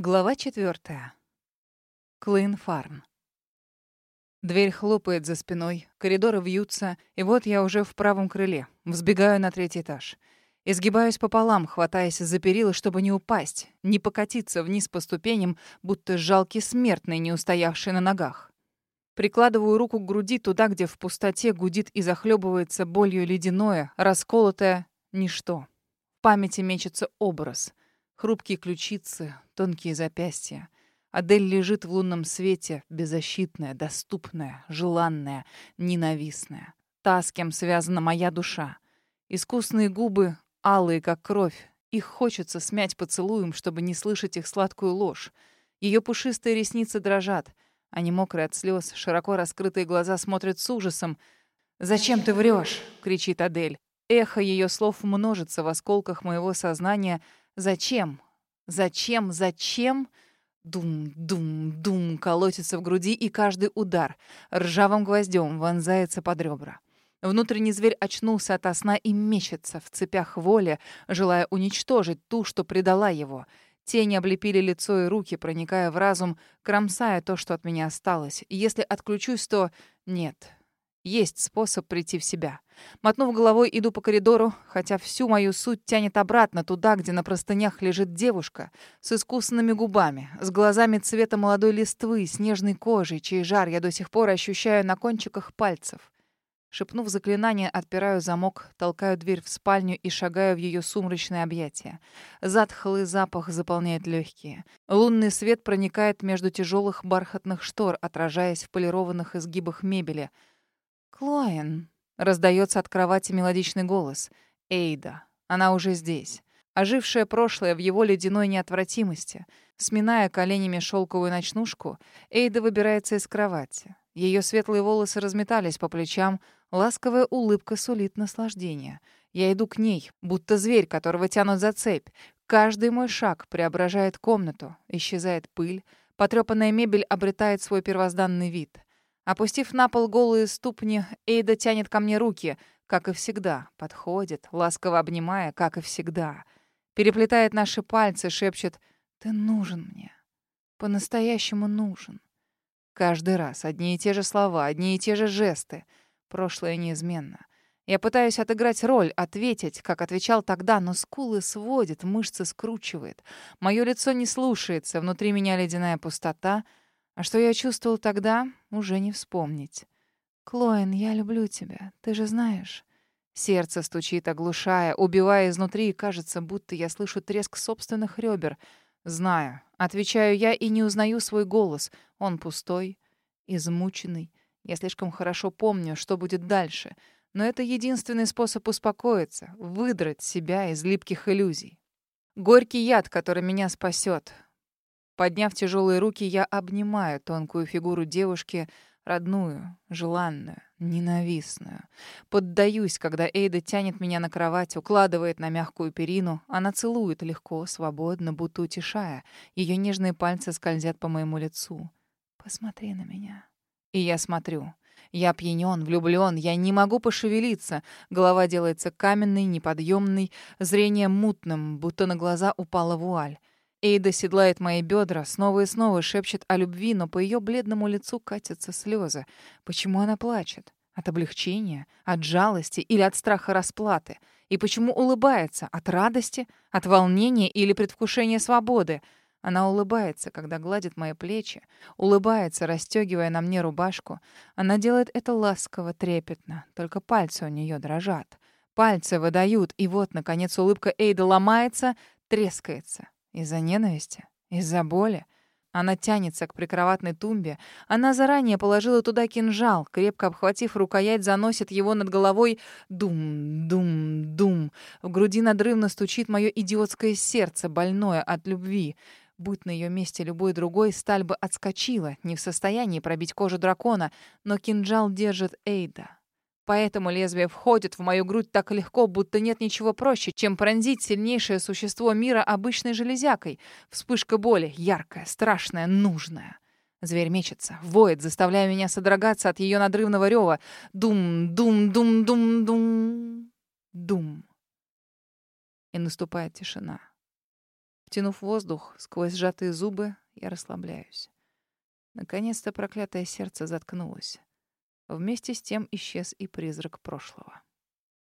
Глава четвертая. Клин Фарм. Дверь хлопает за спиной, коридоры вьются, и вот я уже в правом крыле, взбегаю на третий этаж. Изгибаюсь пополам, хватаясь за перила, чтобы не упасть, не покатиться вниз по ступеням, будто жалкий смертный, не устоявший на ногах. Прикладываю руку к груди туда, где в пустоте гудит и захлебывается болью ледяное, расколотое ничто. В памяти мечется образ — Хрупкие ключицы, тонкие запястья. Адель лежит в лунном свете, беззащитная, доступная, желанная, ненавистная. Та, с кем связана моя душа. Искусные губы, алые, как кровь. Их хочется смять поцелуем, чтобы не слышать их сладкую ложь. Ее пушистые ресницы дрожат. Они мокрые от слез, широко раскрытые глаза смотрят с ужасом. «Зачем ты врешь? кричит Адель. Эхо ее слов множится в осколках моего сознания — Зачем? Зачем? Зачем? Дум-дум-дум колотится в груди, и каждый удар ржавым гвоздем вонзается под ребра. Внутренний зверь очнулся ото сна и мечется в цепях воли, желая уничтожить ту, что предала его. Тени облепили лицо и руки, проникая в разум, кромсая то, что от меня осталось. Если отключусь, то нет, есть способ прийти в себя. Мотнув головой, иду по коридору, хотя всю мою суть тянет обратно туда, где на простынях лежит девушка с искусными губами, с глазами цвета молодой листвы, с нежной кожей, чей жар я до сих пор ощущаю на кончиках пальцев. Шепнув заклинание, отпираю замок, толкаю дверь в спальню и шагаю в ее сумрачное объятие. Затхлый запах заполняет легкие. Лунный свет проникает между тяжелых бархатных штор, отражаясь в полированных изгибах мебели — «Клоэн!» — раздается от кровати мелодичный голос. «Эйда! Она уже здесь!» Ожившее прошлое в его ледяной неотвратимости. Сминая коленями шелковую ночнушку, Эйда выбирается из кровати. Ее светлые волосы разметались по плечам, ласковая улыбка сулит наслаждение. Я иду к ней, будто зверь, которого тянут за цепь. Каждый мой шаг преображает комнату, исчезает пыль, потрепанная мебель обретает свой первозданный вид. Опустив на пол голые ступни, Эйда тянет ко мне руки, как и всегда, подходит, ласково обнимая, как и всегда. Переплетает наши пальцы, шепчет «Ты нужен мне. По-настоящему нужен». Каждый раз одни и те же слова, одни и те же жесты. Прошлое неизменно. Я пытаюсь отыграть роль, ответить, как отвечал тогда, но скулы сводит, мышцы скручивает. Мое лицо не слушается, внутри меня ледяная пустота — а что я чувствовал тогда, уже не вспомнить. «Клоэн, я люблю тебя, ты же знаешь». Сердце стучит, оглушая, убивая изнутри, и кажется, будто я слышу треск собственных ребер. «Знаю». Отвечаю я и не узнаю свой голос. Он пустой, измученный. Я слишком хорошо помню, что будет дальше. Но это единственный способ успокоиться, выдрать себя из липких иллюзий. Горький яд, который меня спасет. Подняв тяжелые руки, я обнимаю тонкую фигуру девушки, родную, желанную, ненавистную. Поддаюсь, когда Эйда тянет меня на кровать, укладывает на мягкую перину. Она целует легко, свободно, будто утешая. Ее нежные пальцы скользят по моему лицу. «Посмотри на меня». И я смотрю. Я пьянен, влюблен, я не могу пошевелиться. Голова делается каменной, неподъемной, зрение мутным, будто на глаза упала вуаль. Эйда седлает мои бедра, снова и снова шепчет о любви, но по ее бледному лицу катятся слезы. Почему она плачет? От облегчения, от жалости или от страха расплаты? И почему улыбается? От радости, от волнения или предвкушения свободы? Она улыбается, когда гладит мои плечи, улыбается, расстегивая на мне рубашку. Она делает это ласково, трепетно, только пальцы у нее дрожат. Пальцы выдают, и вот, наконец, улыбка Эйда ломается, трескается. Из-за ненависти? Из-за боли? Она тянется к прикроватной тумбе. Она заранее положила туда кинжал, крепко обхватив рукоять, заносит его над головой. Дум, дум, дум. В груди надрывно стучит мое идиотское сердце, больное от любви. Будь на ее месте любой другой, сталь бы отскочила, не в состоянии пробить кожу дракона, но кинжал держит Эйда. Поэтому лезвие входит в мою грудь так легко, будто нет ничего проще, чем пронзить сильнейшее существо мира обычной железякой. Вспышка боли, яркая, страшная, нужная. Зверь мечется, воет, заставляя меня содрогаться от ее надрывного рева. Дум, дум, дум, дум, дум, дум. И наступает тишина. Втянув воздух сквозь сжатые зубы, я расслабляюсь. Наконец-то проклятое сердце заткнулось. Вместе с тем исчез и призрак прошлого.